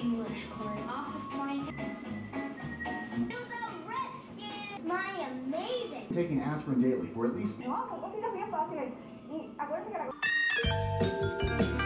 English course. Office morning. My amazing. Taking aspirin daily for at least No, son cositas bien fáciles. Y acuérdense que la...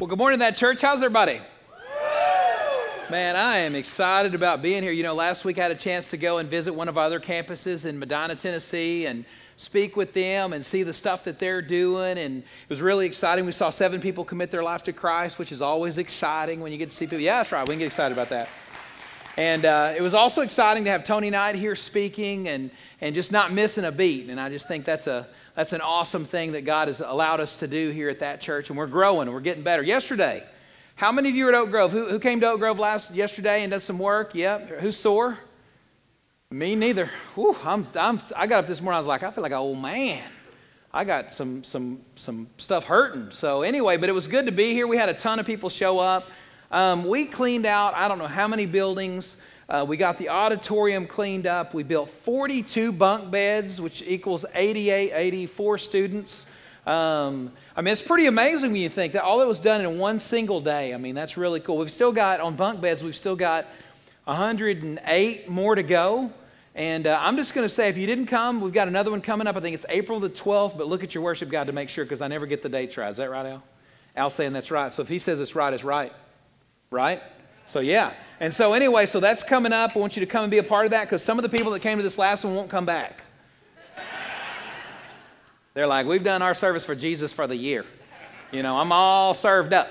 Well, good morning, that church. How's everybody? Man, I am excited about being here. You know, last week I had a chance to go and visit one of our other campuses in Medina, Tennessee, and speak with them and see the stuff that they're doing. And it was really exciting. We saw seven people commit their life to Christ, which is always exciting when you get to see people. Yeah, that's right. We can get excited about that. And uh, it was also exciting to have Tony Knight here speaking and, and just not missing a beat. And I just think that's a that's an awesome thing that God has allowed us to do here at that church. And we're growing and we're getting better. Yesterday, how many of you were at Oak Grove? Who, who came to Oak Grove last yesterday and did some work? Yep. Who's sore? Me neither. Whew, I'm, I'm, I got up this morning. I was like, I feel like an old man. I got some, some, some stuff hurting. So anyway, but it was good to be here. We had a ton of people show up. Um, we cleaned out, I don't know how many buildings. Uh, we got the auditorium cleaned up. We built 42 bunk beds, which equals 88, 84 students. Um, I mean, it's pretty amazing when you think that all that was done in one single day. I mean, that's really cool. We've still got, on bunk beds, we've still got 108 more to go. And uh, I'm just going to say, if you didn't come, we've got another one coming up. I think it's April the 12th, but look at your worship guide to make sure because I never get the dates right. Is that right, Al? Al's saying that's right. So if he says it's right, it's right. Right? So, yeah. And so, anyway, so that's coming up. I want you to come and be a part of that because some of the people that came to this last one won't come back. They're like, we've done our service for Jesus for the year. You know, I'm all served up.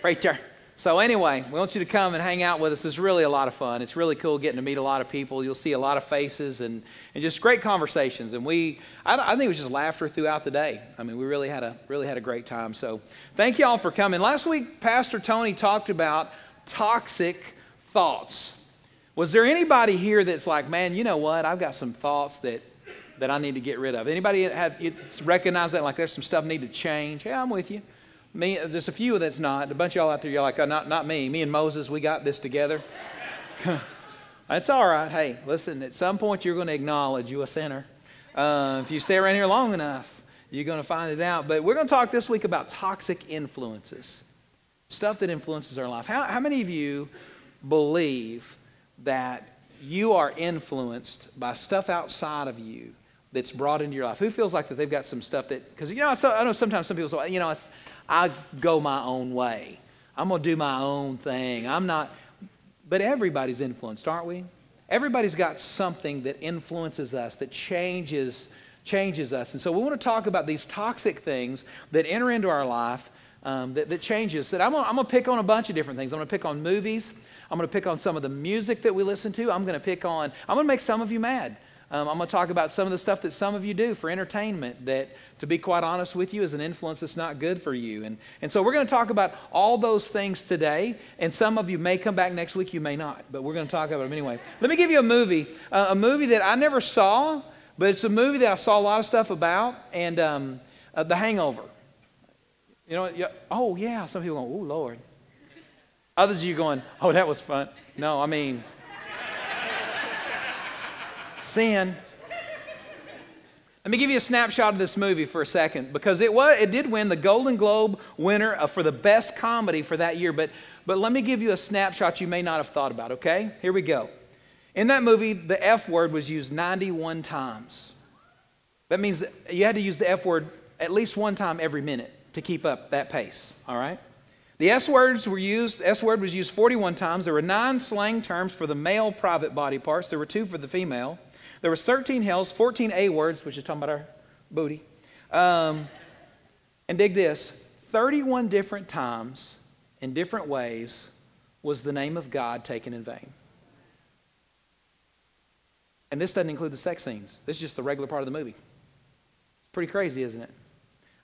Preacher. So, anyway, we want you to come and hang out with us. It's really a lot of fun. It's really cool getting to meet a lot of people. You'll see a lot of faces and, and just great conversations. And we, I, I think it was just laughter throughout the day. I mean, we really had a, really had a great time. So, thank you all for coming. Last week, Pastor Tony talked about toxic thoughts. Was there anybody here that's like, man, you know what? I've got some thoughts that, that I need to get rid of. Anybody have recognize that? Like there's some stuff need to change? Yeah, I'm with you. Me, there's a few that's not. A bunch of y'all out there, you're like, oh, not, not me. Me and Moses, we got this together. that's all right. Hey, listen, at some point you're going to acknowledge you a sinner. Uh, if you stay around here long enough, you're going to find it out. But we're going to talk this week about toxic influences stuff that influences our life. How, how many of you believe that you are influenced by stuff outside of you that's brought into your life? Who feels like that they've got some stuff that, because, you know, I know sometimes some people say, you know, it's, I go my own way. I'm going to do my own thing. I'm not, but everybody's influenced, aren't we? Everybody's got something that influences us, that changes, changes us. And so we want to talk about these toxic things that enter into our life um, that, that, changes. That I'm I'm gonna pick on a bunch of different things. I'm gonna pick on movies. I'm gonna pick on some of the music that we listen to. I'm gonna pick on. I'm gonna make some of you mad. Um, I'm gonna talk about some of the stuff that some of you do for entertainment. That, to be quite honest with you, is an influence that's not good for you. And and so we're gonna talk about all those things today. And some of you may come back next week. You may not. But we're gonna talk about them anyway. Let me give you a movie. Uh, a movie that I never saw, but it's a movie that I saw a lot of stuff about. And um, uh, The Hangover. You know, oh, yeah. Some people go, oh, Lord. Others of you going, oh, that was fun. No, I mean, sin. Let me give you a snapshot of this movie for a second because it, was, it did win the Golden Globe winner uh, for the best comedy for that year. But, but let me give you a snapshot you may not have thought about, okay? Here we go. In that movie, the F word was used 91 times. That means that you had to use the F word at least one time every minute to keep up that pace, all right? The S words were used, S word was used 41 times. There were nine slang terms for the male private body parts. There were two for the female. There was 13 hells, 14 A words, which is talking about our booty. Um, And dig this 31 different times in different ways was the name of God taken in vain. And this doesn't include the sex scenes. This is just the regular part of the movie. It's pretty crazy, isn't it?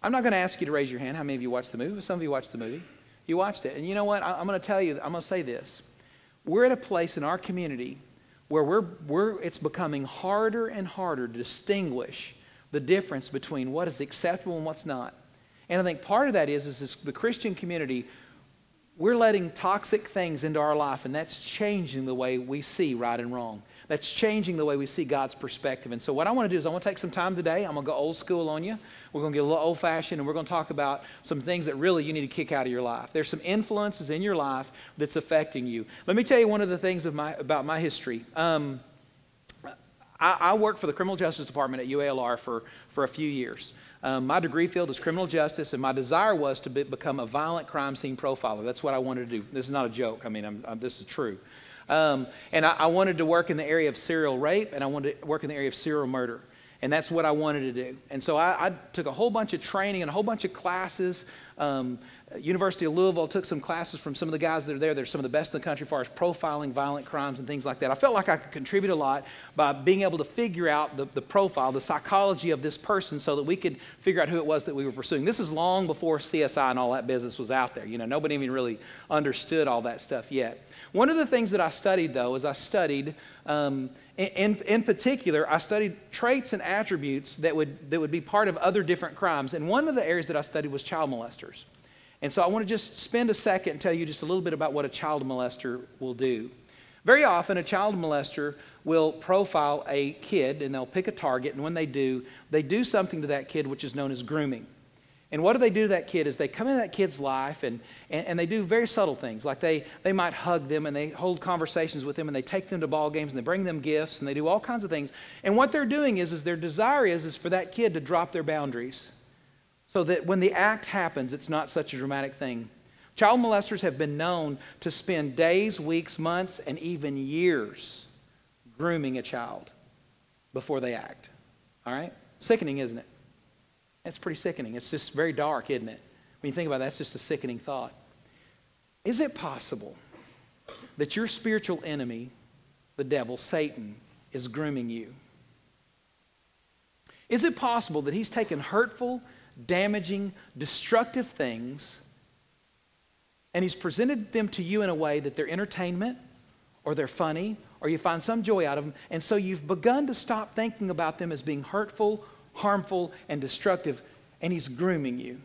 I'm not going to ask you to raise your hand how many of you watched the movie, some of you watched the movie. You watched it. And you know what? I, am going to tell you, I'm going to say this. We're at a place in our community where we're, we're, it's becoming harder and harder to distinguish the difference between what is acceptable and what's not. And I think part of that is, is the Christian community, we're letting toxic things into our life, and that's changing the way we see right and wrong. That's changing the way we see God's perspective. And so, what I want to do is, I want to take some time today. I'm going to go old school on you. We're going to get a little old fashioned, and we're going to talk about some things that really you need to kick out of your life. There's some influences in your life that's affecting you. Let me tell you one of the things of my, about my history. Um, I, I worked for the Criminal Justice Department at UALR for, for a few years. Um, my degree field is criminal justice, and my desire was to be, become a violent crime scene profiler. That's what I wanted to do. This is not a joke. I mean, I'm, I'm, this is true. Um, and I, I, wanted to work in the area of serial rape, and I wanted to work in the area of serial murder. And that's what I wanted to do. And so I, I took a whole bunch of training and a whole bunch of classes. Um, University of Louisville took some classes from some of the guys that are there. They're some of the best in the country as far as profiling violent crimes and things like that. I felt like I could contribute a lot by being able to figure out the, the profile, the psychology of this person so that we could figure out who it was that we were pursuing. This is long before CSI and all that business was out there. You know, nobody even really understood all that stuff yet. One of the things that I studied, though, is I studied, um, in, in particular, I studied traits and attributes that would, that would be part of other different crimes. And one of the areas that I studied was child molesters. And so I want to just spend a second and tell you just a little bit about what a child molester will do. Very often, a child molester will profile a kid and they'll pick a target, and when they do, they do something to that kid which is known as grooming. And what do they do to that kid is they come into that kid's life and, and, and, they do very subtle things. Like they, they might hug them and they hold conversations with them and they take them to ball games and they bring them gifts and they do all kinds of things. And what they're doing is, is their desire is, is for that kid to drop their boundaries so that when the act happens, it's not such a dramatic thing. Child molesters have been known to spend days, weeks, months, and even years grooming a child before they act. All right? Sickening, isn't it? It's pretty sickening. It's just very dark, isn't it? When you think about it, that's just a sickening thought. Is it possible that your spiritual enemy, the devil, Satan, is grooming you? Is it possible that he's taken hurtful, damaging, destructive things and he's presented them to you in a way that they're entertainment or they're funny or you find some joy out of them, and so you've begun to stop thinking about them as being hurtful harmful, and destructive, and he's grooming you.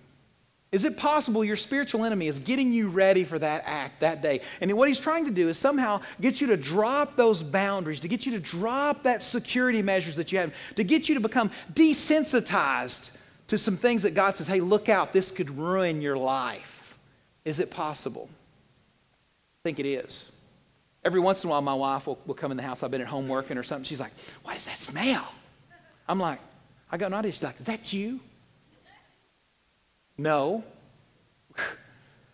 Is it possible your spiritual enemy is getting you ready for that act that day? And what he's trying to do is somehow get you to drop those boundaries, to get you to drop that security measures that you have, to get you to become desensitized to some things that God says, hey, look out, this could ruin your life. Is it possible? I think it is. Every once in a while, my wife will, will come in the house. I've been at home working or something. She's like, what is that smell? I'm like, I got an idea. She's like, Is that you? No.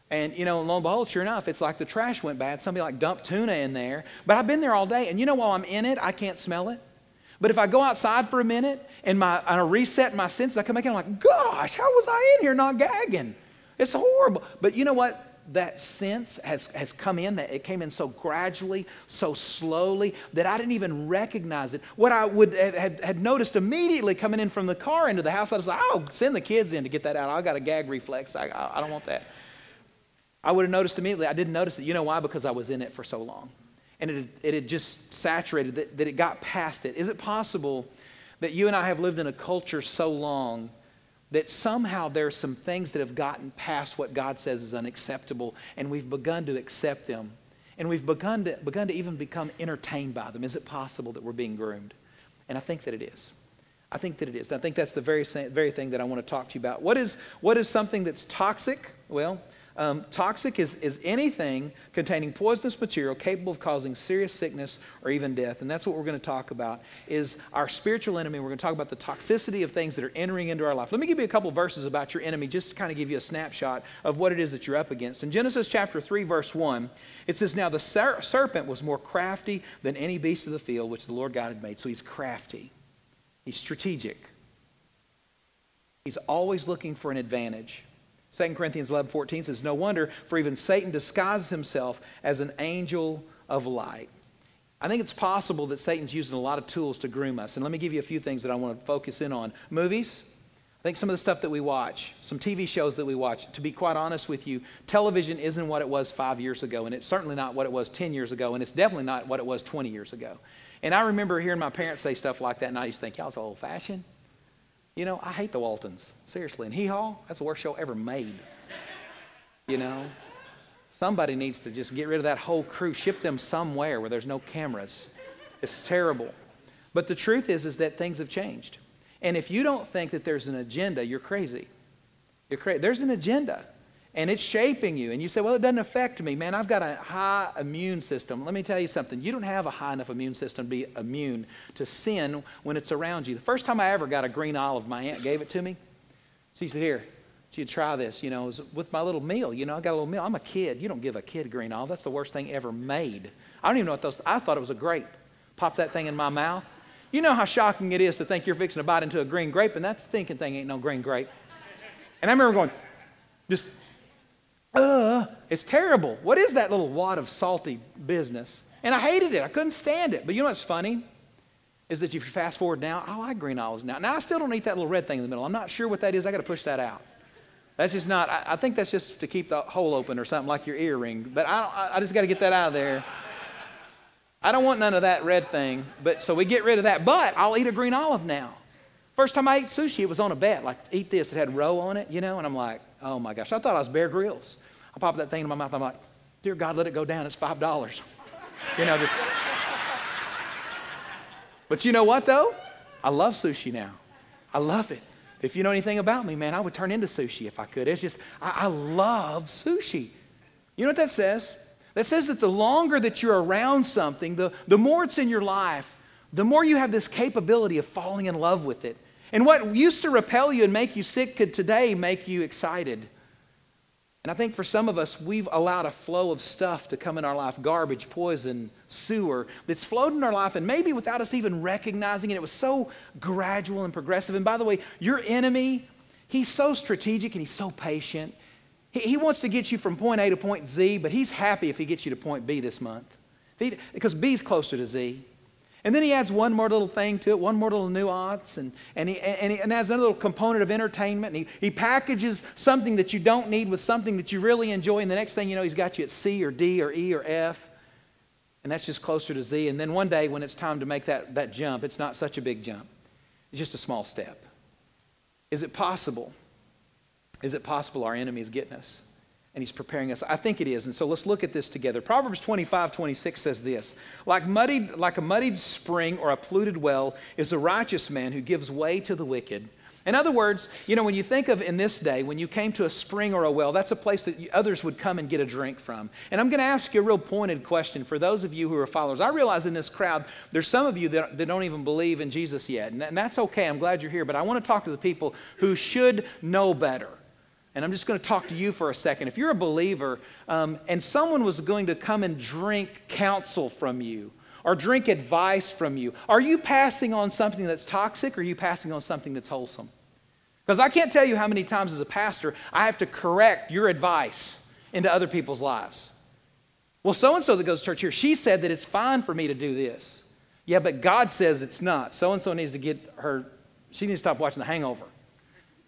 And, you know, and lo and behold, sure enough, it's like the trash went bad. Somebody like dumped tuna in there. But I've been there all day. And you know, while I'm in it, I can't smell it. But if I go outside for a minute and, my, and I reset my senses, I come back in, I'm like, gosh, how was I in here not gagging? It's horrible. But you know what? That sense has, has come in, that it came in so gradually, so slowly, that I didn't even recognize it. What I would have had, had noticed immediately coming in from the car into the house, I was like, oh, send the kids in to get that out. I got a gag reflex. I, I, I don't want that. I would have noticed immediately. I didn't notice it. You know why? Because I was in it for so long. And it, it had just saturated, that, that it got past it. Is it possible that you and I have lived in a culture so long that somehow there are some things that have gotten past what God says is unacceptable, and we've begun to accept them. And we've begun to, begun to even become entertained by them. Is it possible that we're being groomed? And I think that it is. I think that it is. And I think that's the very, very thing that I want to talk to you about. What is, what is something that's toxic? Well, um, toxic is, is anything containing poisonous material capable of causing serious sickness or even death. And that's what we're going to talk about is our spiritual enemy. We're going to talk about the toxicity of things that are entering into our life. Let me give you a couple verses about your enemy just to kind of give you a snapshot of what it is that you're up against. In Genesis chapter 3, verse 1, it says, Now the ser- serpent was more crafty than any beast of the field which the Lord God had made. So he's crafty, he's strategic. He's always looking for an advantage. 2 Corinthians 11 14 says, No wonder, for even Satan disguises himself as an angel of light. I think it's possible that Satan's using a lot of tools to groom us. And let me give you a few things that I want to focus in on. Movies, I think some of the stuff that we watch, some TV shows that we watch, to be quite honest with you, television isn't what it was five years ago, and it's certainly not what it was 10 years ago, and it's definitely not what it was 20 years ago. And I remember hearing my parents say stuff like that, and I used to think, y'all so old fashioned. You know, I hate the Waltons, seriously. And Hee Haw, that's the worst show ever made. You know, somebody needs to just get rid of that whole crew, ship them somewhere where there's no cameras. It's terrible. But the truth is, is that things have changed. And if you don't think that there's an agenda, you're crazy. You're crazy. There's an agenda, and it's shaping you. And you say, well, it doesn't affect me. Man, I've got a high immune system. Let me tell you something. You don't have a high enough immune system to be immune to sin when it's around you. The first time I ever got a green olive, my aunt gave it to me. She said, here, she would try this, you know, it was with my little meal. You know, I got a little meal. I'm a kid. You don't give a kid a green olive. That's the worst thing ever made. I don't even know what those, I thought it was a grape. Pop that thing in my mouth. You know how shocking it is to think you're fixing to bite into a green grape, and that stinking thing ain't no green grape. And I remember going, just, uh, it's terrible. What is that little wad of salty business? And I hated it. I couldn't stand it. But you know what's funny? Is that if you fast forward now, I like green olives now. Now, I still don't eat that little red thing in the middle. I'm not sure what that is. I got to push that out. That's just not, I, I, think that's just to keep the hole open or something like your earring. But I, I, just got to get that out of there. I don't want none of that red thing. But so we get rid of that. But I'll eat a green olive now. First time I ate sushi, it was on a bet. Like, eat this. It had roe on it, you know? And I'm like, oh my gosh. I thought I was Bear Grylls. I pop that thing in my mouth. I'm like, dear God, let it go down. It's $5. you know, just. but you know what, though? I love sushi now. I love it. If you know anything about me, man, I would turn into sushi if I could. It's just, I, I love sushi. You know what that says? That says that the longer that you're around something, the, the more it's in your life, the more you have this capability of falling in love with it. And what used to repel you and make you sick could today make you excited. And I think for some of us, we've allowed a flow of stuff to come in our life garbage, poison, sewer that's flowed in our life, and maybe without us even recognizing it. It was so gradual and progressive. And by the way, your enemy, he's so strategic and he's so patient. He, he wants to get you from point A to point Z, but he's happy if he gets you to point B this month. He, because B's closer to Z. And then he adds one more little thing to it, one more little nuance, and, and, he, and, he, and adds another little component of entertainment. And he, he packages something that you don't need with something that you really enjoy, and the next thing you know, he's got you at C or D or E or F. And that's just closer to Z. And then one day, when it's time to make that, that jump, it's not such a big jump, it's just a small step. Is it possible? Is it possible our enemy is getting us? And he's preparing us. I think it is. And so let's look at this together. Proverbs 25, 26 says this like, muddied, like a muddied spring or a polluted well is a righteous man who gives way to the wicked. In other words, you know, when you think of in this day, when you came to a spring or a well, that's a place that others would come and get a drink from. And I'm going to ask you a real pointed question for those of you who are followers. I realize in this crowd, there's some of you that, that don't even believe in Jesus yet. And, and that's okay. I'm glad you're here. But I want to talk to the people who should know better. And I'm just going to talk to you for a second. If you're a believer um, and someone was going to come and drink counsel from you or drink advice from you, are you passing on something that's toxic or are you passing on something that's wholesome? Because I can't tell you how many times as a pastor I have to correct your advice into other people's lives. Well, so and so that goes to church here, she said that it's fine for me to do this. Yeah, but God says it's not. So and so needs to get her, she needs to stop watching The Hangover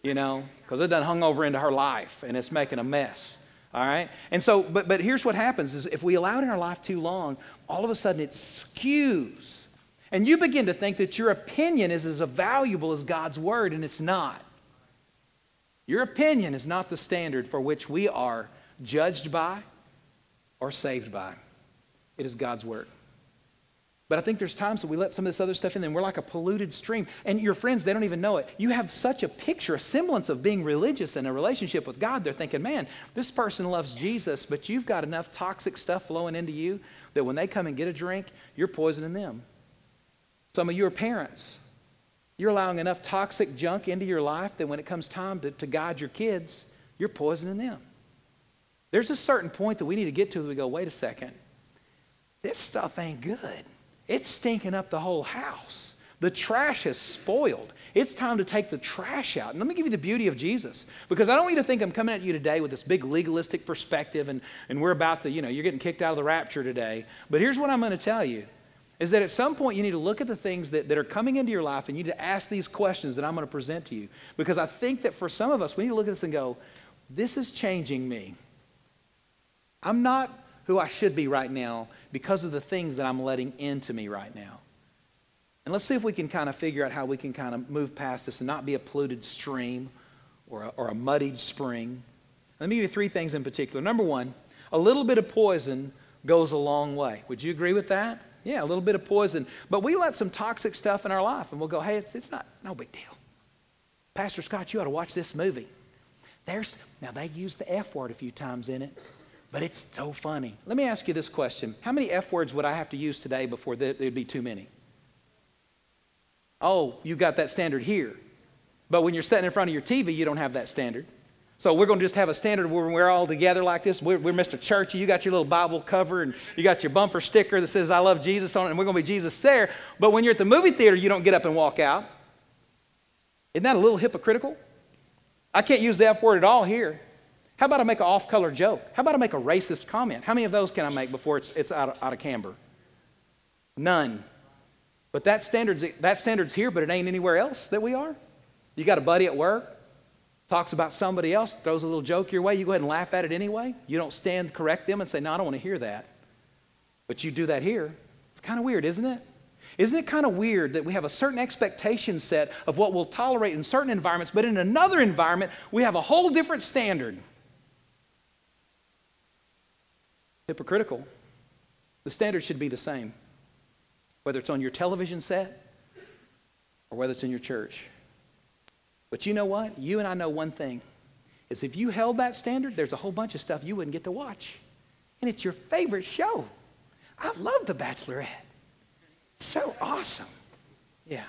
you know, because it done hung over into her life and it's making a mess. All right? And so, but, but here's what happens is if we allow it in our life too long, all of a sudden it skews. And you begin to think that your opinion is as valuable as God's word, and it's not. Your opinion is not the standard for which we are judged by or saved by. It is God's word. But I think there's times that we let some of this other stuff in, and we're like a polluted stream. And your friends, they don't even know it. You have such a picture, a semblance of being religious in a relationship with God. They're thinking, man, this person loves Jesus, but you've got enough toxic stuff flowing into you that when they come and get a drink, you're poisoning them. Some of you are parents. You're allowing enough toxic junk into your life that when it comes time to, to guide your kids, you're poisoning them. There's a certain point that we need to get to that we go, wait a second, this stuff ain't good. It's stinking up the whole house. The trash has spoiled. It's time to take the trash out. And let me give you the beauty of Jesus. Because I don't want you to think I'm coming at you today with this big legalistic perspective and, and we're about to, you know, you're getting kicked out of the rapture today. But here's what I'm going to tell you is that at some point you need to look at the things that, that are coming into your life and you need to ask these questions that I'm going to present to you. Because I think that for some of us, we need to look at this and go, this is changing me. I'm not who I should be right now because of the things that I'm letting into me right now. And let's see if we can kind of figure out how we can kind of move past this and not be a polluted stream or a, or a muddied spring. Let me give you three things in particular. Number one, a little bit of poison goes a long way. Would you agree with that? Yeah, a little bit of poison. But we let some toxic stuff in our life and we'll go, hey, it's, it's not, no big deal. Pastor Scott, you ought to watch this movie. There's, now they use the F word a few times in it, but it's so funny. Let me ask you this question. How many F words would I have to use today before there'd be too many? Oh, you got that standard here. But when you're sitting in front of your TV, you don't have that standard. So we're going to just have a standard where we're all together like this. We're, we're, Mr. Churchy. You got your little Bible cover and you got your bumper sticker that says, I love Jesus on it, and we're going to be Jesus there. But when you're at the movie theater, you don't get up and walk out. Isn't that a little hypocritical? I can't use the F word at all here. How about I make an off color joke? How about I make a racist comment? How many of those can I make before it's, it's out, of, out of camber? None. But that standard's, that standard's here, but it ain't anywhere else that we are. You got a buddy at work, talks about somebody else, throws a little joke your way, you go ahead and laugh at it anyway. You don't stand, correct them, and say, No, I don't want to hear that. But you do that here. It's kind of weird, isn't it? Isn't it kind of weird that we have a certain expectation set of what we'll tolerate in certain environments, but in another environment, we have a whole different standard? Hypocritical. The standard should be the same whether it's on your television set or whether it's in your church. But you know what? You and I know one thing is if you held that standard, there's a whole bunch of stuff you wouldn't get to watch. And it's your favorite show. I love The Bachelorette. So awesome. Yeah.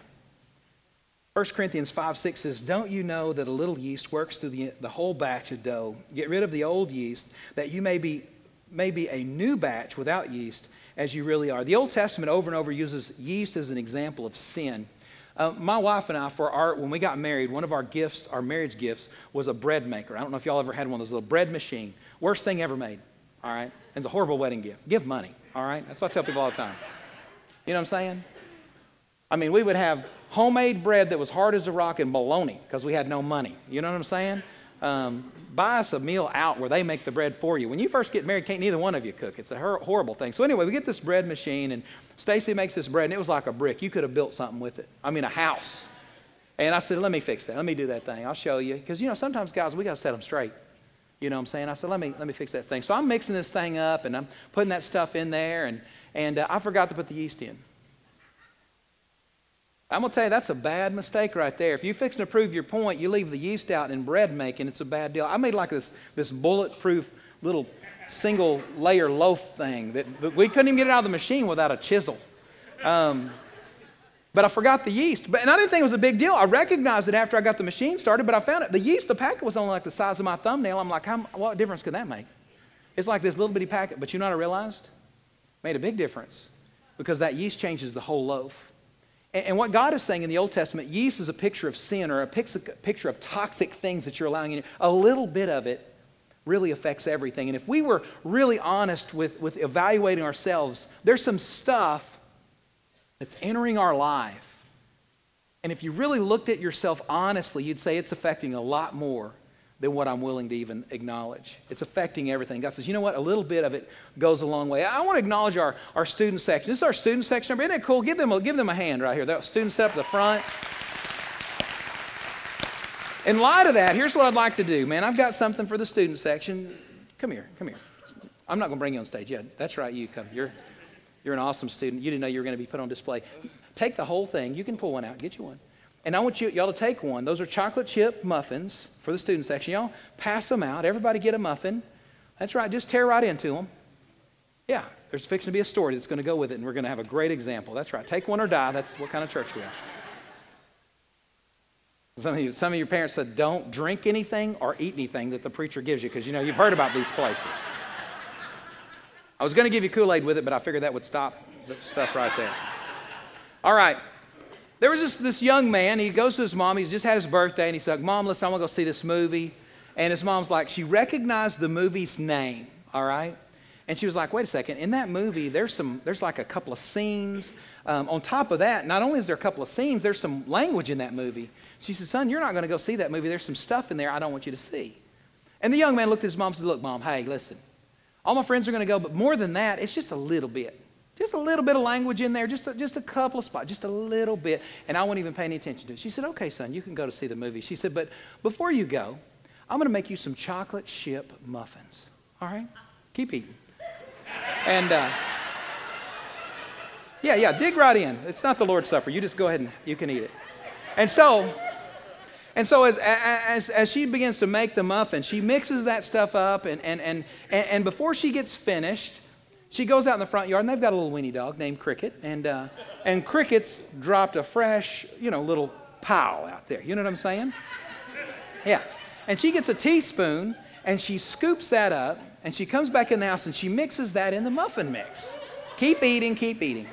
1 Corinthians 5 6 says, Don't you know that a little yeast works through the, the whole batch of dough? Get rid of the old yeast, that you may be, may be a new batch without yeast as you really are. The Old Testament over and over uses yeast as an example of sin. Uh, my wife and I, for our, when we got married, one of our gifts, our marriage gifts, was a bread maker. I don't know if y'all ever had one of those little bread machine. Worst thing ever made, all right? and It's a horrible wedding gift. Give money, all right? That's what I tell people all the time. You know what I'm saying? I mean, we would have homemade bread that was hard as a rock and bologna because we had no money. You know what I'm saying? Um, buy us a meal out where they make the bread for you. When you first get married, can't neither one of you cook. It's a horrible thing. So anyway, we get this bread machine, and Stacy makes this bread, and it was like a brick. You could have built something with it. I mean, a house. And I said, let me fix that. Let me do that thing. I'll show you. Because, you know, sometimes, guys, we got to set them straight. You know what I'm saying? I said, let me, let me fix that thing. So I'm mixing this thing up, and I'm putting that stuff in there, and, and uh, I forgot to put the yeast in. I'm going to tell you, that's a bad mistake right there. If you're fixing to prove your point, you leave the yeast out in bread making, it's a bad deal. I made like this, this bulletproof little single layer loaf thing that, that we couldn't even get it out of the machine without a chisel. Um, but I forgot the yeast. But, and I didn't think it was a big deal. I recognized it after I got the machine started, but I found it. The yeast, the packet was only like the size of my thumbnail. I'm like, what difference could that make? It's like this little bitty packet. But you know what I realized? Made a big difference because that yeast changes the whole loaf. And what God is saying in the Old Testament, yeast is a picture of sin or a picture of toxic things that you're allowing in. A little bit of it really affects everything. And if we were really honest with, with evaluating ourselves, there's some stuff that's entering our life. And if you really looked at yourself honestly, you'd say it's affecting a lot more than what I'm willing to even acknowledge. It's affecting everything. God says, you know what? A little bit of it goes a long way. I want to acknowledge our, our student section. This is our student section. Isn't it cool? Give them a, give them a hand right here. The students set up at the front. In light of that, here's what I'd like to do, man. I've got something for the student section. Come here, come here. I'm not going to bring you on stage yet. That's right, you come. You're, you're an awesome student. You didn't know you were going to be put on display. Take the whole thing. You can pull one out. Get you one. And I want you, y'all to take one. Those are chocolate chip muffins for the student section. Y'all pass them out. Everybody get a muffin. That's right. Just tear right into them. Yeah, there's fixing to be a story that's going to go with it, and we're going to have a great example. That's right. Take one or die. That's what kind of church we are. Some of, you, some of your parents said, don't drink anything or eat anything that the preacher gives you because, you know, you've heard about these places. I was going to give you Kool Aid with it, but I figured that would stop the stuff right there. All right. There was this, this young man, he goes to his mom, he's just had his birthday, and he's like, Mom, listen, I want to go see this movie. And his mom's like, she recognized the movie's name, all right? And she was like, wait a second, in that movie, there's some, there's like a couple of scenes. Um, on top of that, not only is there a couple of scenes, there's some language in that movie. She said, son, you're not going to go see that movie. There's some stuff in there I don't want you to see. And the young man looked at his mom and said, look, mom, hey, listen, all my friends are going to go, but more than that, it's just a little bit. Just a little bit of language in there, just a, just a couple of spots, just a little bit, and I won't even pay any attention to it. She said, okay, son, you can go to see the movie. She said, but before you go, I'm going to make you some chocolate chip muffins. All right? Keep eating. And uh, yeah, yeah, dig right in. It's not the Lord's Supper. You just go ahead and you can eat it. And so, and so as, as, as she begins to make the muffin, she mixes that stuff up, and, and, and, and before she gets finished, she goes out in the front yard, and they've got a little weenie dog named Cricket, and, uh, and Cricket's dropped a fresh, you know, little pile out there. You know what I'm saying? Yeah. And she gets a teaspoon, and she scoops that up, and she comes back in the house, and she mixes that in the muffin mix. Keep eating, keep eating.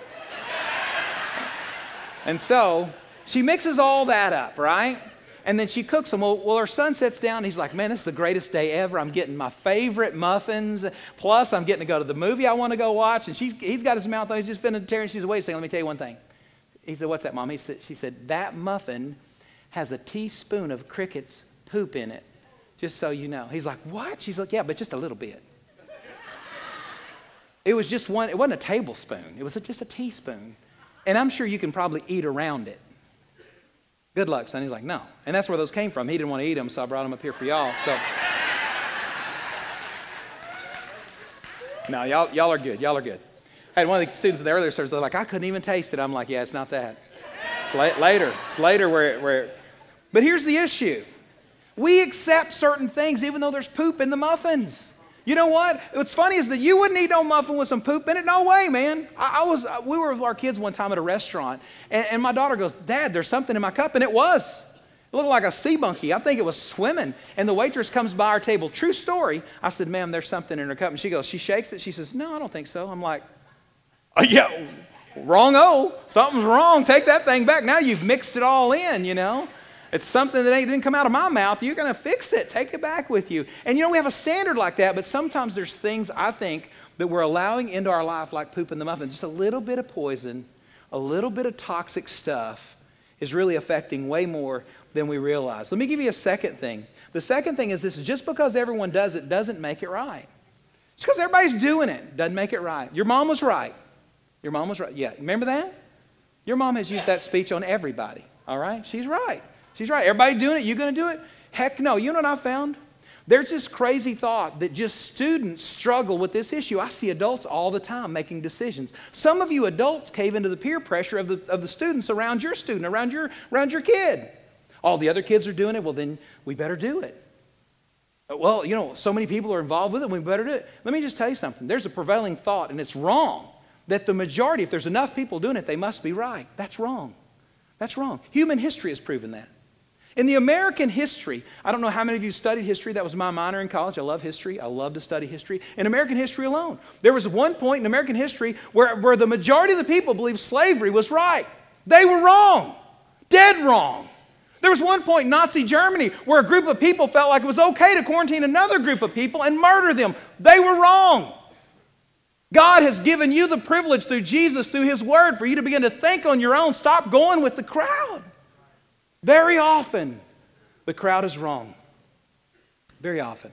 And so she mixes all that up, right? And then she cooks them. Well, well, her son sits down. he's like, Man, this is the greatest day ever. I'm getting my favorite muffins. Plus, I'm getting to go to the movie I want to go watch. And she's, he's got his mouth on. He's just finna tear. And she said, Wait a second. Let me tell you one thing. He said, What's that, Mom? He said, she said, That muffin has a teaspoon of cricket's poop in it, just so you know. He's like, What? She's like, Yeah, but just a little bit. It was just one, it wasn't a tablespoon, it was just a teaspoon. And I'm sure you can probably eat around it. Good luck, son. He's like, no. And that's where those came from. He didn't want to eat them, so I brought them up here for y'all. So. No, y'all, y'all are good. Y'all are good. I had one of the students in the earlier service, they're like, I couldn't even taste it. I'm like, yeah, it's not that. It's la- later. It's later where, it, where. it. But here's the issue we accept certain things even though there's poop in the muffins. You know what? What's funny is that you wouldn't eat no muffin with some poop in it. No way, man. I, I was, uh, we were with our kids one time at a restaurant, and, and my daughter goes, Dad, there's something in my cup. And it was. It looked like a sea monkey. I think it was swimming. And the waitress comes by our table. True story. I said, Ma'am, there's something in her cup. And she goes, She shakes it. She says, No, I don't think so. I'm like, oh, Yeah, wrong oh. Something's wrong. Take that thing back. Now you've mixed it all in, you know? It's something that didn't come out of my mouth. You're going to fix it. Take it back with you. And you know, we have a standard like that, but sometimes there's things I think that we're allowing into our life like poop in the muffin. Just a little bit of poison, a little bit of toxic stuff is really affecting way more than we realize. Let me give you a second thing. The second thing is this is just because everyone does it doesn't make it right. Just because everybody's doing it doesn't make it right. Your mom was right. Your mom was right. Yeah, remember that? Your mom has used that speech on everybody. All right? She's right. She's right. Everybody doing it? You going to do it? Heck no. You know what I found? There's this crazy thought that just students struggle with this issue. I see adults all the time making decisions. Some of you adults cave into the peer pressure of the, of the students around your student, around your, around your kid. All the other kids are doing it, well, then we better do it. Uh, well, you know, so many people are involved with it, we better do it. Let me just tell you something. There's a prevailing thought, and it's wrong, that the majority, if there's enough people doing it, they must be right. That's wrong. That's wrong. Human history has proven that. In the American history, I don't know how many of you studied history. That was my minor in college. I love history. I love to study history. In American history alone, there was one point in American history where, where the majority of the people believed slavery was right. They were wrong, dead wrong. There was one point in Nazi Germany where a group of people felt like it was okay to quarantine another group of people and murder them. They were wrong. God has given you the privilege through Jesus, through His Word, for you to begin to think on your own. Stop going with the crowd. Very often, the crowd is wrong. Very often.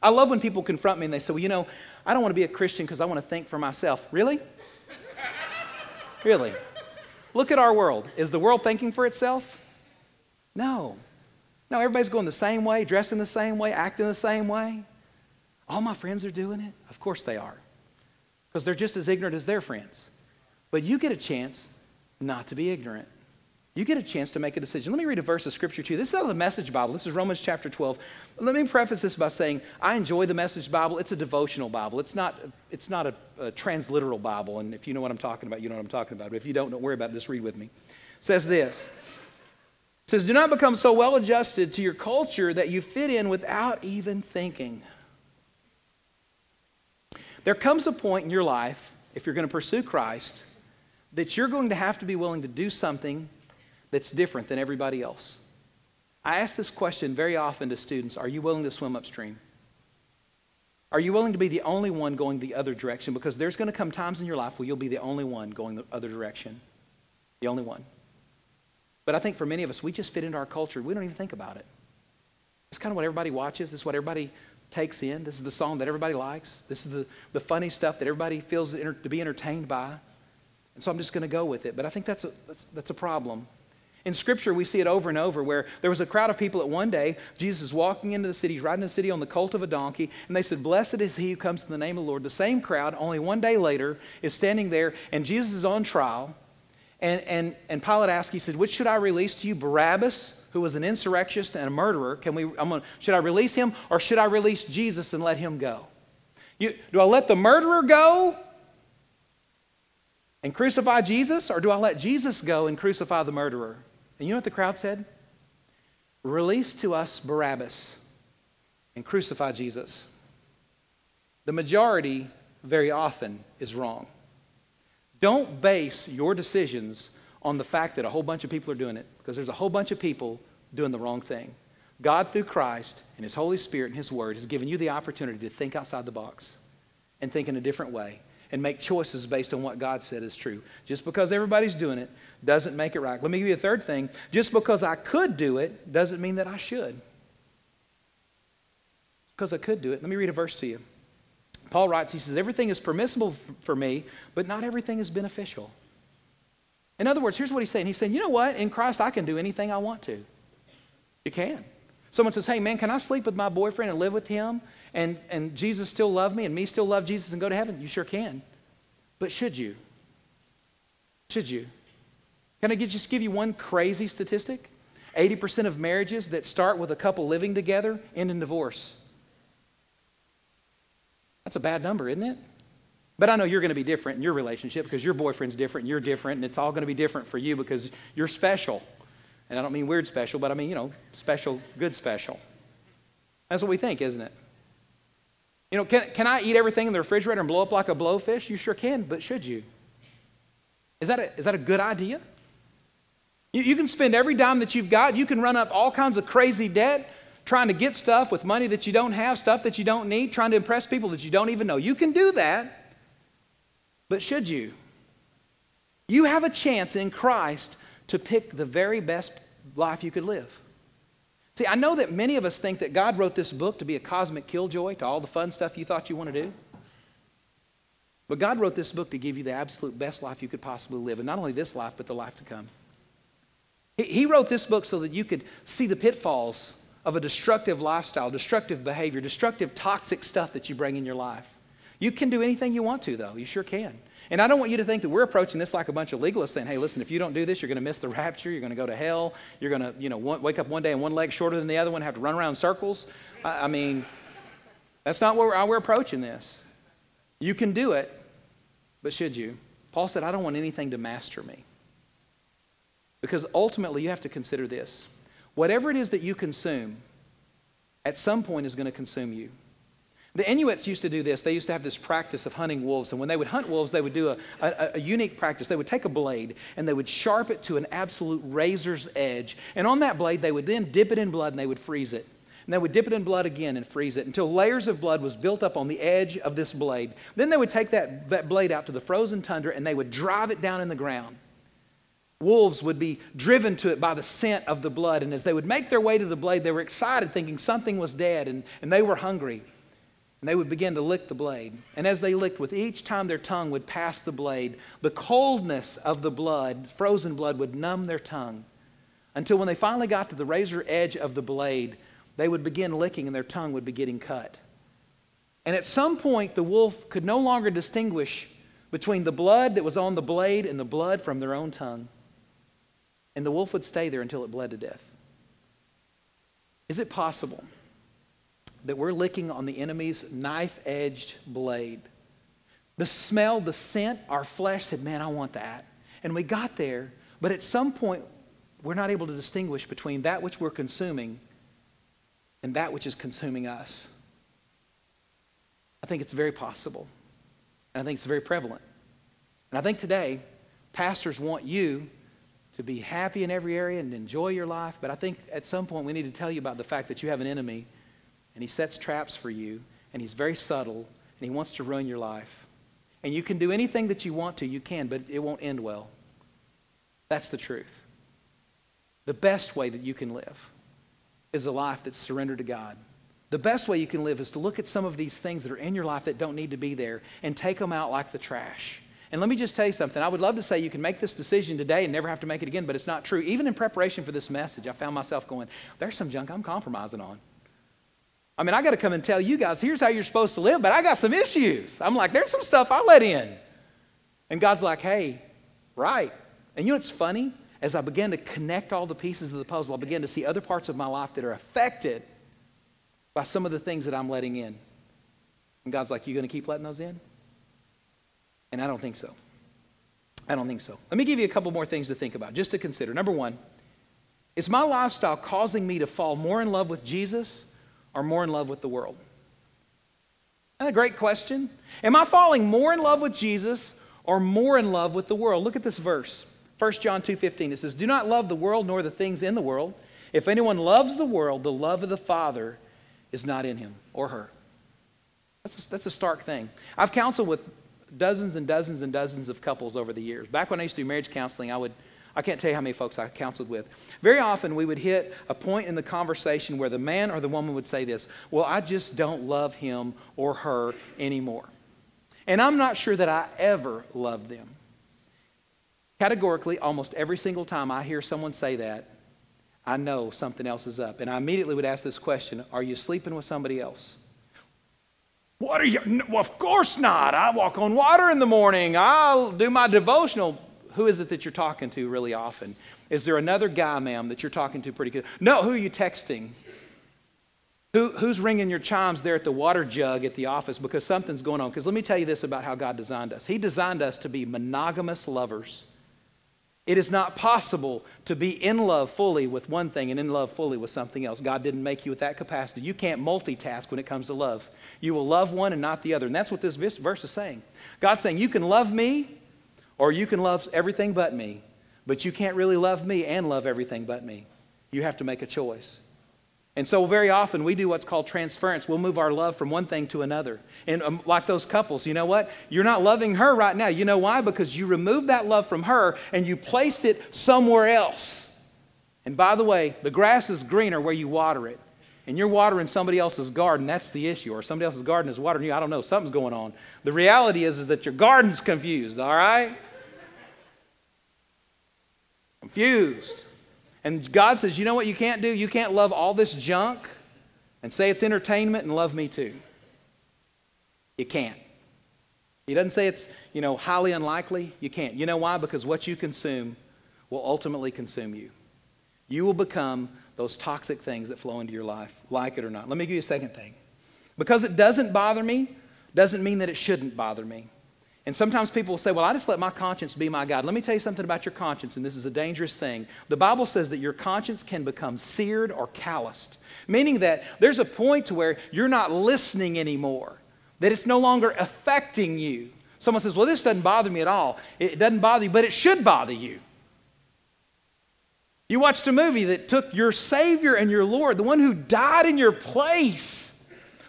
I love when people confront me and they say, Well, you know, I don't want to be a Christian because I want to think for myself. Really? really? Look at our world. Is the world thinking for itself? No. No, everybody's going the same way, dressing the same way, acting the same way. All my friends are doing it. Of course they are. Because they're just as ignorant as their friends. But you get a chance not to be ignorant you get a chance to make a decision. Let me read a verse of scripture to you. This is out of the Message Bible. This is Romans chapter 12. Let me preface this by saying I enjoy the Message Bible. It's a devotional Bible. It's not, it's not a, a transliteral Bible. And if you know what I'm talking about, you know what I'm talking about. But if you don't, don't worry about it. Just read with me. It says this. It says, Do not become so well adjusted to your culture that you fit in without even thinking. There comes a point in your life, if you're going to pursue Christ, that you're going to have to be willing to do something that's different than everybody else? I ask this question very often to students Are you willing to swim upstream? Are you willing to be the only one going the other direction? Because there's going to come times in your life where you'll be the only one going the other direction. The only one. But I think for many of us, we just fit into our culture. We don't even think about it. It's kind of what everybody watches. It's what everybody takes in. This is the song that everybody likes. This is the, the funny stuff that everybody feels to be entertained by. And so I'm just going to go with it. But I think that's a, that's, that's a problem. In Scripture, we see it over and over where there was a crowd of people at one day. Jesus is walking into the city. He's riding the city on the colt of a donkey. And they said, Blessed is he who comes in the name of the Lord. The same crowd, only one day later, is standing there, and Jesus is on trial. And, and, and Pilate asked, He said, Which should I release to you, Barabbas, who was an insurrectionist and a murderer? Can we, I'm gonna, should I release him, or should I release Jesus and let him go? You, do I let the murderer go and crucify Jesus, or do I let Jesus go and crucify the murderer? And you know what the crowd said? Release to us Barabbas and crucify Jesus. The majority, very often, is wrong. Don't base your decisions on the fact that a whole bunch of people are doing it, because there's a whole bunch of people doing the wrong thing. God, through Christ and His Holy Spirit and His Word, has given you the opportunity to think outside the box and think in a different way and make choices based on what God said is true. Just because everybody's doing it doesn't make it right. Let me give you a third thing. Just because I could do it doesn't mean that I should. Because I could do it. Let me read a verse to you. Paul writes, he says, Everything is permissible for me, but not everything is beneficial. In other words, here's what he's saying. He's saying, you know what? In Christ, I can do anything I want to. You can. Someone says, hey, man, can I sleep with my boyfriend and live with him? and, and Jesus still love me and me still love Jesus and go to heaven? You sure can. But should you? Should you? Can I just give you one crazy statistic? 80% of marriages that start with a couple living together end in divorce. That's a bad number, isn't it? But I know you're going to be different in your relationship because your boyfriend's different and you're different, and it's all going to be different for you because you're special. And I don't mean weird special, but I mean, you know, special, good special. That's what we think, isn't it? You know, can, can I eat everything in the refrigerator and blow up like a blowfish? You sure can, but should you? Is that a, is that a good idea? You, you can spend every dime that you've got. You can run up all kinds of crazy debt trying to get stuff with money that you don't have, stuff that you don't need, trying to impress people that you don't even know. You can do that, but should you? You have a chance in Christ to pick the very best life you could live. See, I know that many of us think that God wrote this book to be a cosmic killjoy to all the fun stuff you thought you want to do. But God wrote this book to give you the absolute best life you could possibly live, and not only this life, but the life to come. He wrote this book so that you could see the pitfalls of a destructive lifestyle, destructive behavior, destructive, toxic stuff that you bring in your life. You can do anything you want to, though. You sure can. And I don't want you to think that we're approaching this like a bunch of legalists saying, hey, listen, if you don't do this, you're going to miss the rapture, you're going to go to hell, you're going to, you know, one, wake up one day and one leg shorter than the other one, have to run around circles. I, I mean, that's not how we're approaching this. You can do it, but should you? Paul said, I don't want anything to master me. Because ultimately, you have to consider this. Whatever it is that you consume, at some point is going to consume you. The Inuits used to do this. They used to have this practice of hunting wolves. And when they would hunt wolves, they would do a, a, a, unique practice. They would take a blade and they would sharp it to an absolute razor's edge. And on that blade, they would then dip it in blood and they would freeze it. And they would dip it in blood again and freeze it until layers of blood was built up on the edge of this blade. Then they would take that, that blade out to the frozen tundra and they would drive it down in the ground. Wolves would be driven to it by the scent of the blood. And as they would make their way to the blade, they were excited, thinking something was dead and, and they were hungry. And they would begin to lick the blade. And as they licked, with each time their tongue would pass the blade, the coldness of the blood, frozen blood, would numb their tongue. Until when they finally got to the razor edge of the blade, they would begin licking and their tongue would be getting cut. And at some point, the wolf could no longer distinguish between the blood that was on the blade and the blood from their own tongue. And the wolf would stay there until it bled to death. Is it possible that we're licking on the enemy's knife edged blade. The smell, the scent, our flesh said, Man, I want that. And we got there, but at some point, we're not able to distinguish between that which we're consuming and that which is consuming us. I think it's very possible. And I think it's very prevalent. And I think today, pastors want you to be happy in every area and enjoy your life. But I think at some point we need to tell you about the fact that you have an enemy and he sets traps for you and he's very subtle and he wants to ruin your life. And you can do anything that you want to, you can, but it won't end well. That's the truth. The best way that you can live is a life that's surrendered to God. The best way you can live is to look at some of these things that are in your life that don't need to be there and take them out like the trash. And let me just tell you something. I would love to say you can make this decision today and never have to make it again, but it's not true. Even in preparation for this message, I found myself going, there's some junk I'm compromising on. I mean, I got to come and tell you guys, here's how you're supposed to live, but I got some issues. I'm like, there's some stuff I let in. And God's like, hey, right. And you know what's funny? As I began to connect all the pieces of the puzzle, I began to see other parts of my life that are affected by some of the things that I'm letting in. And God's like, you going to keep letting those in? And I don't think so. I don't think so. Let me give you a couple more things to think about, just to consider. Number one, is my lifestyle causing me to fall more in love with Jesus or more in love with the world? That's a great question. Am I falling more in love with Jesus or more in love with the world? Look at this verse. 1 John 2:15 it says, "Do not love the world nor the things in the world. If anyone loves the world, the love of the Father is not in him or her." That's a, that's a stark thing. I've counseled with dozens and dozens and dozens of couples over the years. Back when I used to do marriage counseling, I would I can't tell you how many folks I counseled with. Very often we would hit a point in the conversation where the man or the woman would say this, "Well, I just don't love him or her anymore." And I'm not sure that I ever loved them. Categorically, almost every single time I hear someone say that, I know something else is up. And I immediately would ask this question Are you sleeping with somebody else? What are you? Well, of course not. I walk on water in the morning. I'll do my devotional. Who is it that you're talking to really often? Is there another guy, ma'am, that you're talking to pretty good? No, who are you texting? Who, who's ringing your chimes there at the water jug at the office because something's going on? Because let me tell you this about how God designed us. He designed us to be monogamous lovers. It is not possible to be in love fully with one thing and in love fully with something else. God didn't make you with that capacity. You can't multitask when it comes to love. You will love one and not the other. And that's what this verse is saying. God's saying, You can love me or you can love everything but me, but you can't really love me and love everything but me. You have to make a choice. And so, very often, we do what's called transference. We'll move our love from one thing to another. And um, like those couples, you know what? You're not loving her right now. You know why? Because you removed that love from her and you placed it somewhere else. And by the way, the grass is greener where you water it. And you're watering somebody else's garden, that's the issue. Or somebody else's garden is watering you. I don't know, something's going on. The reality is, is that your garden's confused, all right? Confused. And God says, you know what you can't do? You can't love all this junk and say it's entertainment and love me too. You can't. He doesn't say it's, you know, highly unlikely. You can't. You know why? Because what you consume will ultimately consume you. You will become those toxic things that flow into your life, like it or not. Let me give you a second thing. Because it doesn't bother me, doesn't mean that it shouldn't bother me. And sometimes people will say, Well, I just let my conscience be my God. Let me tell you something about your conscience, and this is a dangerous thing. The Bible says that your conscience can become seared or calloused, meaning that there's a point to where you're not listening anymore, that it's no longer affecting you. Someone says, Well, this doesn't bother me at all. It doesn't bother you, but it should bother you. You watched a movie that took your Savior and your Lord, the one who died in your place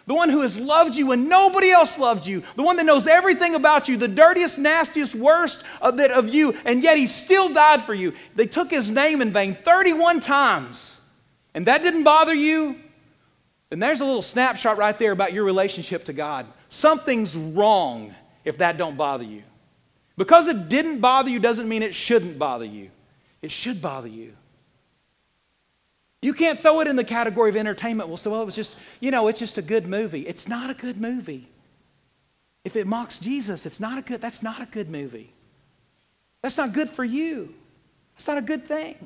the one who has loved you when nobody else loved you, the one that knows everything about you, the dirtiest, nastiest, worst of, that, of you, and yet he still died for you. They took his name in vain 31 times, and that didn't bother you. And there's a little snapshot right there about your relationship to God. Something's wrong if that don't bother you. Because it didn't bother you doesn't mean it shouldn't bother you. It should bother you. You can't throw it in the category of entertainment. Well, so well, it was just, you know, it's just a good movie. It's not a good movie. If it mocks Jesus, it's not a good, that's not a good movie. That's not good for you. That's not a good thing.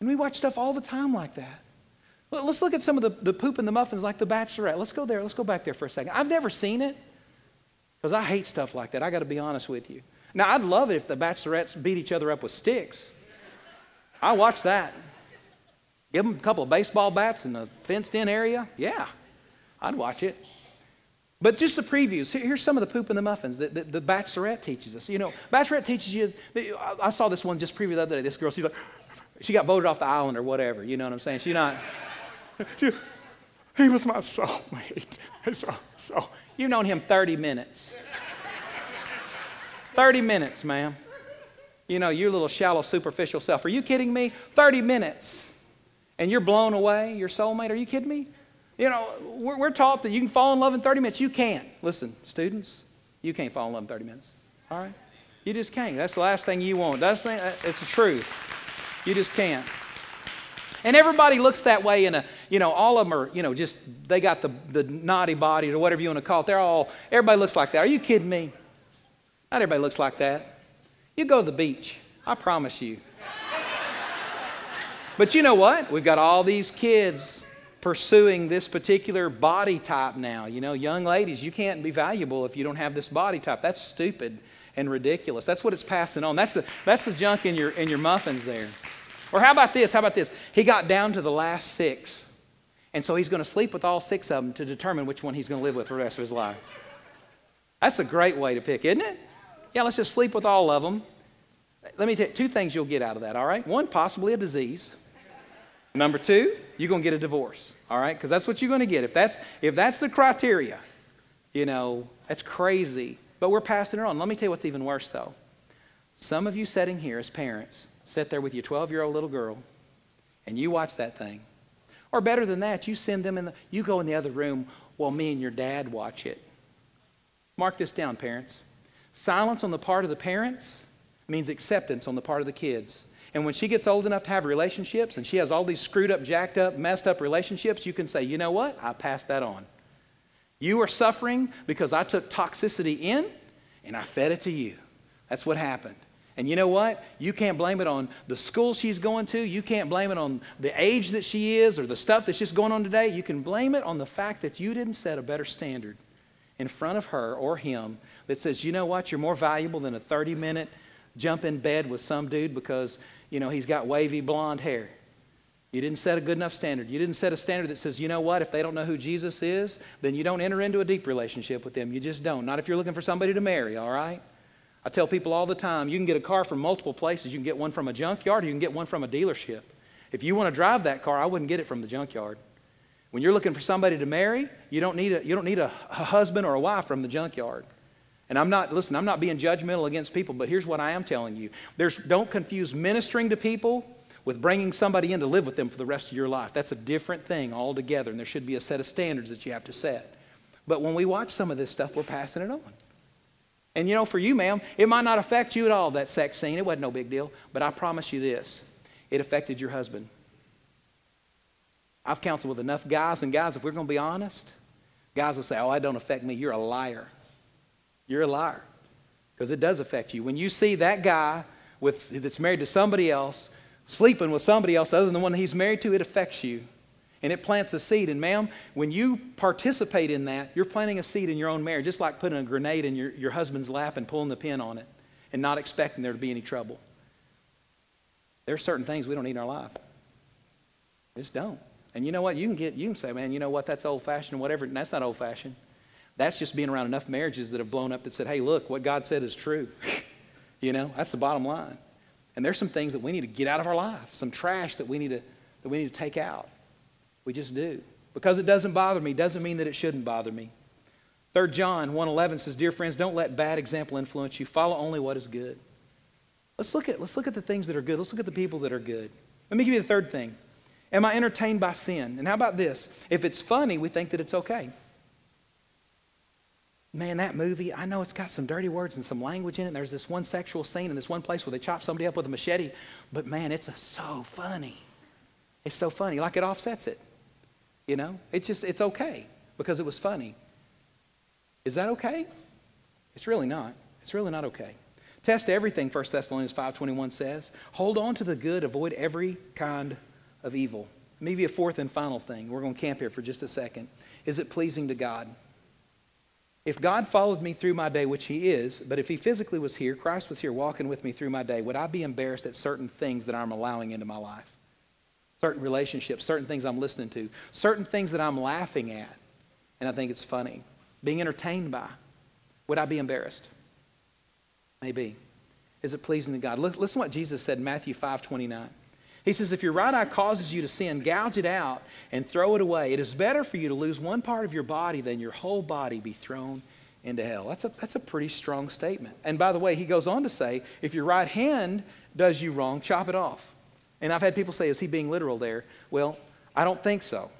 And we watch stuff all the time like that. Let's look at some of the, the poop and the muffins like The Bachelorette. Let's go there. Let's go back there for a second. I've never seen it because I hate stuff like that. I got to be honest with you. Now, I'd love it if the Bachelorettes beat each other up with sticks. I watch that. Give them a couple of baseball bats in a fenced in area? Yeah, I'd watch it. But just the previews. Here's some of the poop in the muffins that, that the Bachelorette teaches us. You know, Bachelorette teaches you. I- I saw this one just preview the other day. This girl, she's like, she got voted off the island or whatever. You know what I'm saying? She's not. She, he was my soulmate. So, so you've known him 30 minutes. 30 minutes, ma'am. You know, your little shallow, superficial self. Are you kidding me? 30 minutes. And you're blown away, your soulmate. Are you kidding me? You know, we're, we're taught that you can fall in love in 30 minutes. You can't. Listen, students, you can't fall in love in 30 minutes. All right? You just can't. That's the last thing you want. That's the, uh, it's the truth. You just can't. And everybody looks that way in a, you know, all of them are, you know, just, they got the, the naughty bodies or whatever you want to call it. They're all, everybody looks like that. Are you kidding me? Not everybody looks like that. You go to the beach. I promise you. But you know what? We've got all these kids pursuing this particular body type now. You know, young ladies, you can't be valuable if you don't have this body type. That's stupid and ridiculous. That's what it's passing on. That's the, that's the junk in your, in your muffins there. Or how about this? How about this? He got down to the last six. And so he's going to sleep with all six of them to determine which one he's going to live with for the rest of his life. That's a great way to pick, isn't it? Yeah, let's just sleep with all of them. Let me tell you two things you'll get out of that, all right? One, possibly a disease. Number two, you're going to get a divorce, all right? Because that's what you're going to get. If that's, if that's the criteria, you know, that's crazy. But we're passing it on. Let me tell you what's even worse, though. Some of you sitting here as parents sit there with your 12 year old little girl and you watch that thing. Or better than that, you send them in the, you go in the other room while me and your dad watch it. Mark this down, parents. Silence on the part of the parents means acceptance on the part of the kids. And when she gets old enough to have relationships and she has all these screwed up, jacked up, messed up relationships, you can say, you know what? I passed that on. You are suffering because I took toxicity in and I fed it to you. That's what happened. And you know what? You can't blame it on the school she's going to. You can't blame it on the age that she is or the stuff that's just going on today. You can blame it on the fact that you didn't set a better standard in front of her or him that says, you know what? You're more valuable than a 30 minute jump in bed with some dude because, you know, he's got wavy blonde hair. You didn't set a good enough standard. You didn't set a standard that says, you know what, if they don't know who Jesus is, then you don't enter into a deep relationship with them. You just don't. Not if you're looking for somebody to marry, all right? I tell people all the time, you can get a car from multiple places. You can get one from a junkyard or you can get one from a dealership. If you want to drive that car, I wouldn't get it from the junkyard. When you're looking for somebody to marry, you don't need a, you don't need a, a husband or a wife from the junkyard. And I'm not, listen, I'm not being judgmental against people, but here's what I am telling you. There's, don't confuse ministering to people with bringing somebody in to live with them for the rest of your life. That's a different thing altogether, and there should be a set of standards that you have to set. But when we watch some of this stuff, we're passing it on. And you know, for you, ma'am, it might not affect you at all, that sex scene. It wasn't no big deal. But I promise you this it affected your husband. I've counseled with enough guys, and guys, if we're going to be honest, guys will say, Oh, that don't affect me. You're a liar. You're a liar. Because it does affect you. When you see that guy with, that's married to somebody else sleeping with somebody else other than the one he's married to, it affects you. And it plants a seed. And, ma'am, when you participate in that, you're planting a seed in your own marriage, just like putting a grenade in your, your husband's lap and pulling the pin on it and not expecting there to be any trouble. There are certain things we don't need in our life. Just don't. And you know what? You can get, you can say, man, you know what? That's old fashioned, whatever. And that's not old fashioned. That's just being around enough marriages that have blown up that said, hey, look, what God said is true. you know, that's the bottom line. And there's some things that we need to get out of our life, some trash that we need to, that we need to take out. We just do. Because it doesn't bother me doesn't mean that it shouldn't bother me. 3 John 1.11 says, Dear friends, don't let bad example influence you. Follow only what is good. Let's look, at, let's look at the things that are good. Let's look at the people that are good. Let me give you the third thing. Am I entertained by sin? And how about this? If it's funny, we think that it's okay. Man, that movie, I know it's got some dirty words and some language in it. There's this one sexual scene in this one place where they chop somebody up with a machete. But man, it's so funny. It's so funny. Like it offsets it. You know? It's just, it's okay because it was funny. Is that okay? It's really not. It's really not okay. Test everything, 1 Thessalonians 5.21 says. Hold on to the good, avoid every kind of evil. Maybe a fourth and final thing. We're going to camp here for just a second. Is it pleasing to God? If God followed me through my day, which he is, but if he physically was here, Christ was here walking with me through my day, would I be embarrassed at certain things that I'm allowing into my life? Certain relationships, certain things I'm listening to, certain things that I'm laughing at, and I think it's funny. being entertained by? Would I be embarrassed? Maybe. Is it pleasing to God? Listen to what Jesus said in Matthew 5 29. He says, If your right eye causes you to sin, gouge it out and throw it away. It is better for you to lose one part of your body than your whole body be thrown into hell. That's a, that's a pretty strong statement. And by the way, he goes on to say, If your right hand does you wrong, chop it off. And I've had people say, Is he being literal there? Well, I don't think so.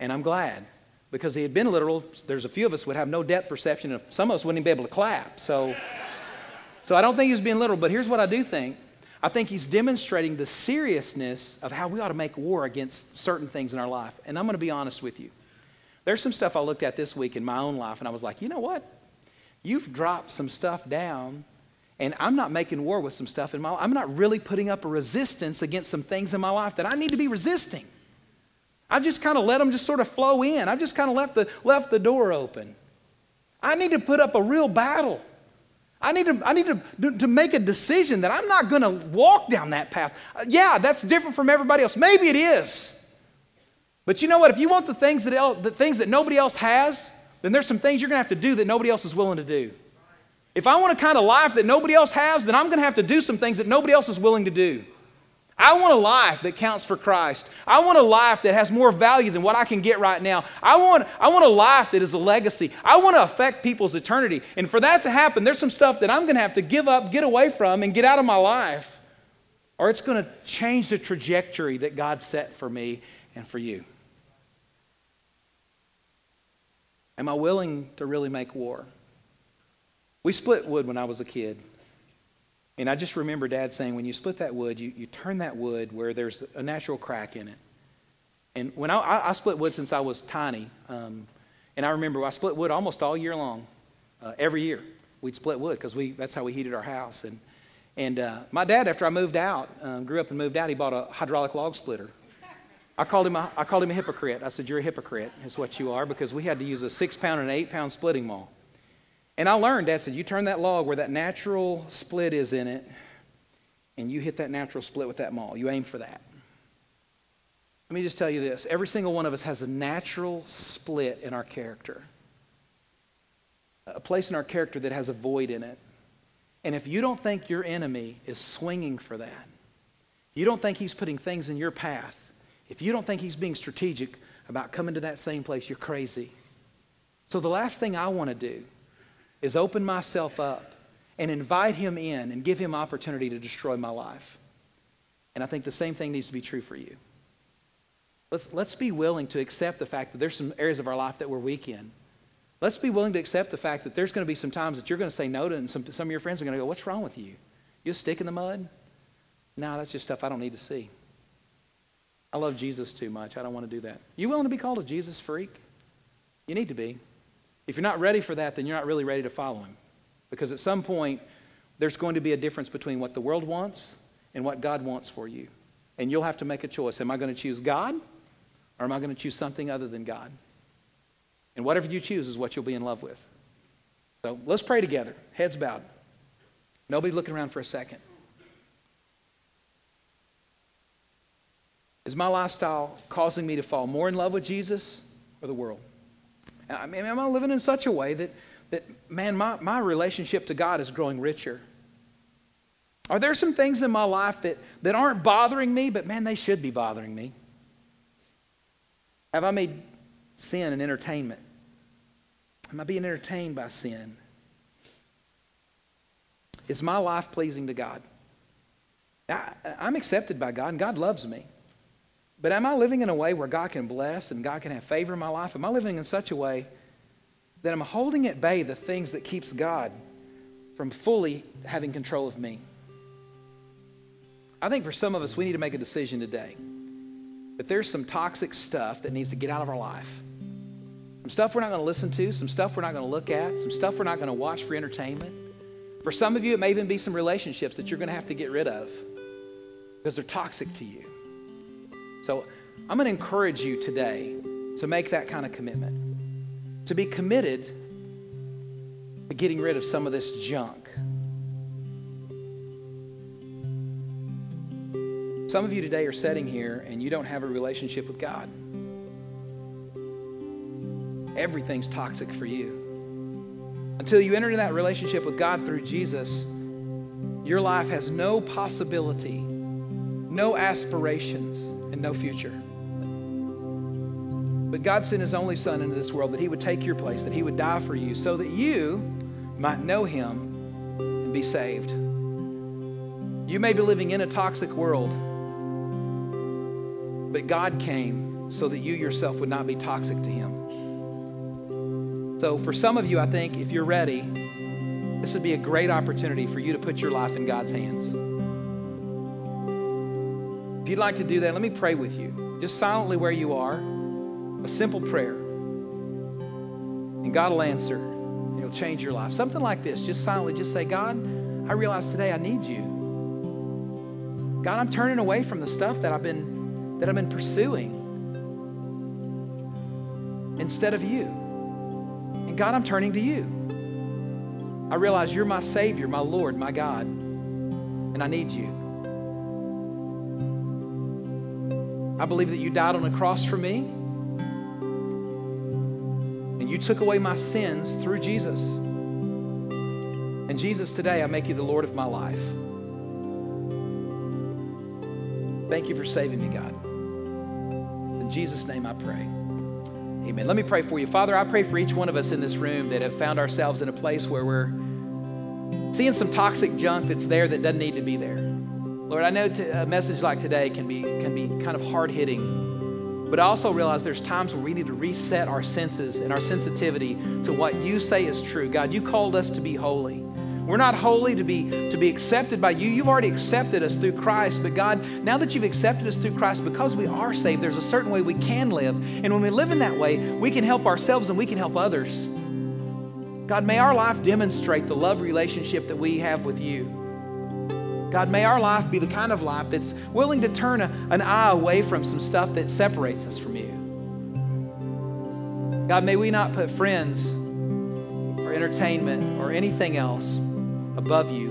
And I'm glad because he had been literal. There's a few of us would have no depth perception, and some of us wouldn't even be able to clap. So. So I don't think he was being literal, but here's what I do think. I think he's demonstrating the seriousness of how we ought to make war against certain things in our life. And I'm going to be honest with you. There's some stuff I looked at this week in my own life, and I was like, you know what? You've dropped some stuff down, and I'm not making war with some stuff in my life. I'm not really putting up a resistance against some things in my life that I need to be resisting. I've just kind of let them just sort of flow in. I've just kind of left the, left the door open. I need to put up a real battle. I need to, I need to, to make a decision that I'm not going to walk down that path. Uh, yeah, that's different from everybody else. Maybe it is. But you know what? If you want the things that, el- the things that nobody else has, then there's some things you're going to have to do that nobody else is willing to do. If I want a kind of life that nobody else has, then I'm going to have to do some things that nobody else is willing to do. I want a life that counts for Christ. I want a life that has more value than what I can get right now. I want, I want a life that is a legacy. I want to affect people's eternity. And for that to happen, there's some stuff that I'm going to have to give up, get away from, and get out of my life, or it's going to change the trajectory that God set for me and for you. Am I willing to really make war? We split wood when I was a kid. And I just remember Dad saying, when you split that wood, you, you turn that wood where there's a natural crack in it. And when I, I, I split wood since I was tiny, um, and I remember I split wood almost all year long, uh, every year. We'd split wood because we, that's how we heated our house. And, and uh, my dad, after I moved out, um, grew up and moved out, he bought a hydraulic log splitter. I called, him a, I called him a hypocrite. I said, You're a hypocrite, is what you are, because we had to use a six pound and an eight pound splitting maul. And I learned, Dad said, you turn that log where that natural split is in it, and you hit that natural split with that maul. You aim for that. Let me just tell you this every single one of us has a natural split in our character, a place in our character that has a void in it. And if you don't think your enemy is swinging for that, you don't think he's putting things in your path, if you don't think he's being strategic about coming to that same place, you're crazy. So the last thing I want to do is open myself up and invite him in and give him opportunity to destroy my life. And I think the same thing needs to be true for you. Let's, let's be willing to accept the fact that there's some areas of our life that we're weak in. Let's be willing to accept the fact that there's going to be some times that you're going to say no to, and some, some of your friends are going to go, What's wrong with you? You a stick in the mud? No, that's just stuff I don't need to see. I love Jesus too much. I don't want to do that. You willing to be called a Jesus freak? You need to be. If you're not ready for that, then you're not really ready to follow him. Because at some point, there's going to be a difference between what the world wants and what God wants for you. And you'll have to make a choice. Am I going to choose God or am I going to choose something other than God? And whatever you choose is what you'll be in love with. So let's pray together, heads bowed. Nobody looking around for a second. Is my lifestyle causing me to fall more in love with Jesus or the world? I mean, am I living in such a way that, that man, my, my relationship to God is growing richer? Are there some things in my life that, that aren't bothering me, but man, they should be bothering me? Have I made sin an entertainment? Am I being entertained by sin? Is my life pleasing to God? I, I'm accepted by God, and God loves me. But am I living in a way where God can bless and God can have favor in my life? Am I living in such a way that I'm holding at bay the things that keeps God from fully having control of me? I think for some of us, we need to make a decision today that there's some toxic stuff that needs to get out of our life. Some stuff we're not going to listen to, some stuff we're not going to look at, some stuff we're not going to watch for entertainment. For some of you, it may even be some relationships that you're going to have to get rid of because they're toxic to you. So I'm going to encourage you today to make that kind of commitment, to be committed to getting rid of some of this junk. Some of you today are sitting here and you don't have a relationship with God. everything's toxic for you. Until you enter into that relationship with God through Jesus, your life has no possibility, no aspirations, and no future. But God sent his only son into this world that he would take your place, that he would die for you, so that you might know him and be saved. You may be living in a toxic world, but God came so that you yourself would not be toxic to him. So, for some of you, I think if you're ready, this would be a great opportunity for you to put your life in God's hands. If you'd like to do that, let me pray with you. Just silently where you are, a simple prayer. And God will answer. He'll change your life. Something like this. Just silently, just say, God, I realize today I need you. God, I'm turning away from the stuff that I've been that I've been pursuing instead of you. And God, I'm turning to you. I realize you're my Savior, my Lord, my God, and I need you. I believe that you died on the cross for me, and you took away my sins through Jesus. And Jesus, today I make you the Lord of my life. Thank you for saving me, God. In Jesus' name I pray. Amen. Let me pray for you. Father, I pray for each one of us in this room that have found ourselves in a place where we're seeing some toxic junk that's there that doesn't need to be there. Lord, I know a message like today can be, can be kind of hard hitting, but I also realize there's times where we need to reset our senses and our sensitivity to what you say is true. God, you called us to be holy. We're not holy to be, to be accepted by you. You've already accepted us through Christ. But God, now that you've accepted us through Christ, because we are saved, there's a certain way we can live. And when we live in that way, we can help ourselves and we can help others. God, may our life demonstrate the love relationship that we have with you. God, may our life be the kind of life that's willing to turn a, an eye away from some stuff that separates us from you. God, may we not put friends or entertainment or anything else above you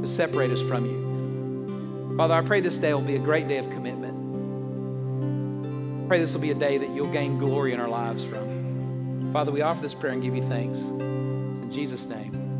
to separate us from you. Father, I pray this day will be a great day of commitment. I pray this will be a day that you'll gain glory in our lives from. Father, we offer this prayer and give you thanks. In Jesus' name.